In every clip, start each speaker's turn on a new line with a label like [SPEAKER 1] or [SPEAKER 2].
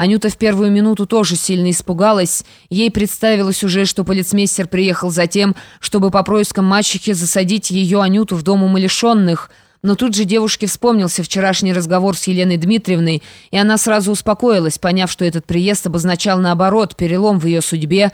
[SPEAKER 1] Анюта в первую минуту тоже сильно испугалась. Ей представилось уже, что полицмейстер приехал за тем, чтобы по проискам мачехи засадить ее, Анюту, в дом умалишенных. Но тут же девушке вспомнился вчерашний разговор с Еленой Дмитриевной, и она сразу успокоилась, поняв, что этот приезд обозначал наоборот перелом в ее судьбе,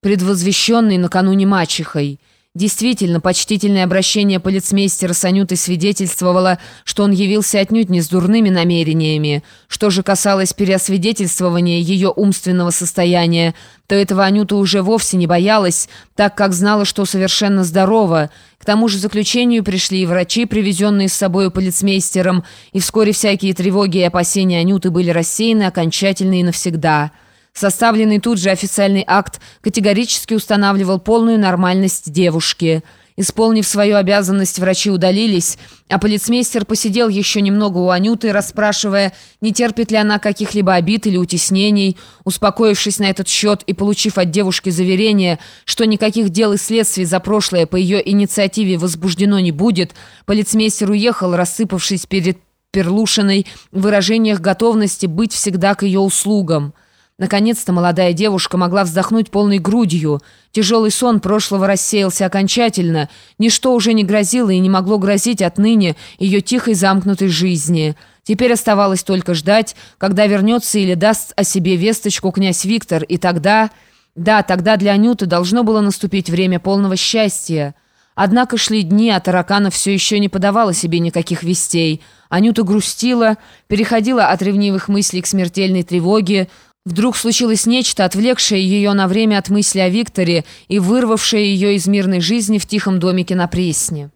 [SPEAKER 1] предвозвещенный накануне мачехой. Действительно, почтительное обращение полицмейстера с Анютой свидетельствовало, что он явился отнюдь не с дурными намерениями. Что же касалось переосвидетельствования ее умственного состояния, то этого Анюта уже вовсе не боялась, так как знала, что совершенно здорова. К тому же заключению пришли и врачи, привезенные с собой полицмейстером, и вскоре всякие тревоги и опасения Анюты были рассеяны окончательно и навсегда. Составленный тут же официальный акт категорически устанавливал полную нормальность девушки. Исполнив свою обязанность, врачи удалились, а полицмейстер посидел еще немного у Анюты, расспрашивая, не терпит ли она каких-либо обид или утеснений. Успокоившись на этот счет и получив от девушки заверение, что никаких дел и следствий за прошлое по ее инициативе возбуждено не будет, полицмейстер уехал, рассыпавшись перед Перлушиной в выражениях готовности быть всегда к ее услугам. Наконец-то молодая девушка могла вздохнуть полной грудью. Тяжелый сон прошлого рассеялся окончательно. Ничто уже не грозило и не могло грозить отныне ее тихой замкнутой жизни. Теперь оставалось только ждать, когда вернется или даст о себе весточку князь Виктор, и тогда... Да, тогда для Анюты должно было наступить время полного счастья. Однако шли дни, а тараканов все еще не подавала себе никаких вестей. Анюта грустила, переходила от ревнивых мыслей к смертельной тревоге, Вдруг случилось нечто, отвлекшее ее на время от мысли о Викторе и вырвавшее ее из мирной жизни в тихом домике на Пресне.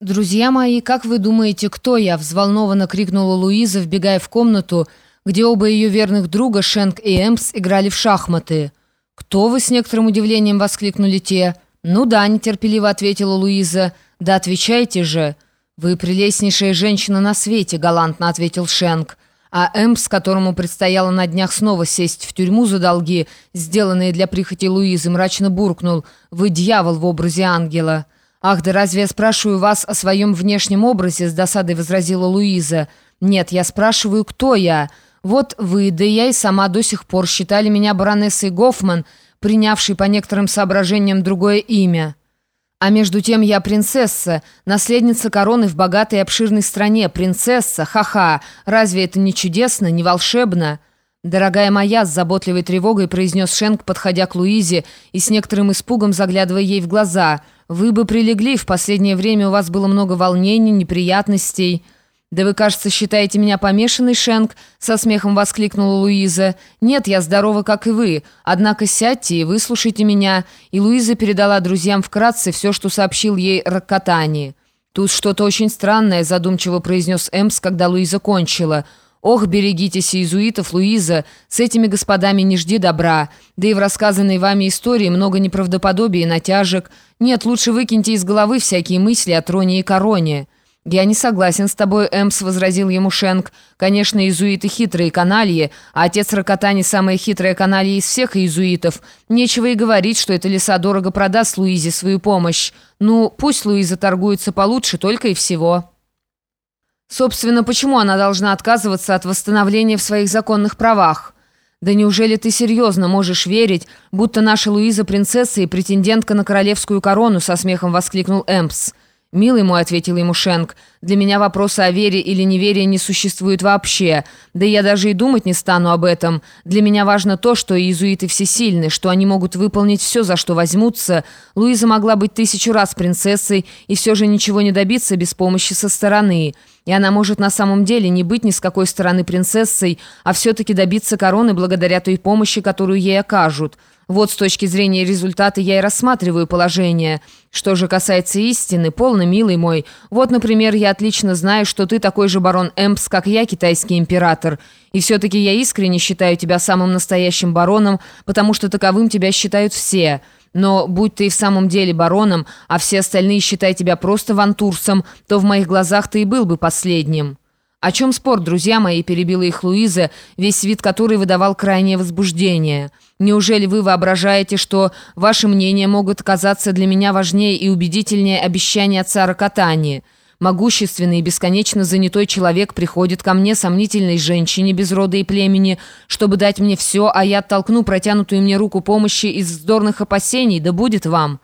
[SPEAKER 1] «Друзья мои, как вы думаете, кто я?» – взволнованно крикнула Луиза, вбегая в комнату, где оба ее верных друга, Шенк и Эмпс, играли в шахматы. «Кто вы?» – с некоторым удивлением воскликнули те. «Ну да», – нетерпеливо ответила Луиза. «Да отвечайте же». «Вы прелестнейшая женщина на свете», – галантно ответил Шенк. А Эмпс, которому предстояло на днях снова сесть в тюрьму за долги, сделанные для прихоти Луизы, мрачно буркнул «Вы дьявол в образе ангела». «Ах, да разве я спрашиваю вас о своем внешнем образе?» с досадой возразила Луиза. «Нет, я спрашиваю, кто я. Вот вы, да я и сама до сих пор считали меня баронессой Гофман, принявшей по некоторым соображениям другое имя». А между тем я принцесса, наследница короны в богатой и обширной стране, принцесса, ха-ха, разве это не чудесно, не волшебно?» «Дорогая моя», — с заботливой тревогой произнес Шенк, подходя к Луизе и с некоторым испугом заглядывая ей в глаза, «вы бы прилегли, в последнее время у вас было много волнений, неприятностей». «Да вы, кажется, считаете меня помешанной, Шенк?» — со смехом воскликнула Луиза. «Нет, я здорова, как и вы. Однако сядьте и выслушайте меня». И Луиза передала друзьям вкратце все, что сообщил ей Раккатани. «Тут что-то очень странное», — задумчиво произнес Эмс, когда Луиза кончила. «Ох, берегитесь иезуитов, Луиза, с этими господами не жди добра. Да и в рассказанной вами истории много неправдоподобия и натяжек. Нет, лучше выкиньте из головы всякие мысли о троне и короне». «Я не согласен с тобой, Эмс», — возразил ему Шенк. «Конечно, иезуиты хитрые канальи, а отец Рокотани самая хитрая каналья из всех иезуитов. Нечего и говорить, что эта лиса дорого продаст Луизе свою помощь. Ну, пусть Луиза торгуется получше, только и всего». «Собственно, почему она должна отказываться от восстановления в своих законных правах?» «Да неужели ты серьезно можешь верить, будто наша Луиза принцесса и претендентка на королевскую корону?» со смехом воскликнул Эмпс. «Милый мой», — ответил ему Шенк, — «для меня вопроса о вере или неверии не существует вообще. Да я даже и думать не стану об этом. Для меня важно то, что иезуиты всесильны, что они могут выполнить все, за что возьмутся. Луиза могла быть тысячу раз принцессой и все же ничего не добиться без помощи со стороны. И она может на самом деле не быть ни с какой стороны принцессой, а все-таки добиться короны благодаря той помощи, которую ей окажут». Вот с точки зрения результата я и рассматриваю положение. Что же касается истины, полно, милый мой. Вот, например, я отлично знаю, что ты такой же барон Эмпс, как я, китайский император. И все-таки я искренне считаю тебя самым настоящим бароном, потому что таковым тебя считают все. Но будь ты и в самом деле бароном, а все остальные считают тебя просто вантурсом, то в моих глазах ты и был бы последним». «О чем спор, друзья мои?» – перебила их Луиза, весь вид которой выдавал крайнее возбуждение. «Неужели вы воображаете, что ваши мнения могут казаться для меня важнее и убедительнее обещания отца Рокотани? Могущественный и бесконечно занятой человек приходит ко мне, сомнительной женщине без рода и племени, чтобы дать мне все, а я оттолкну протянутую мне руку помощи из вздорных опасений, да будет вам».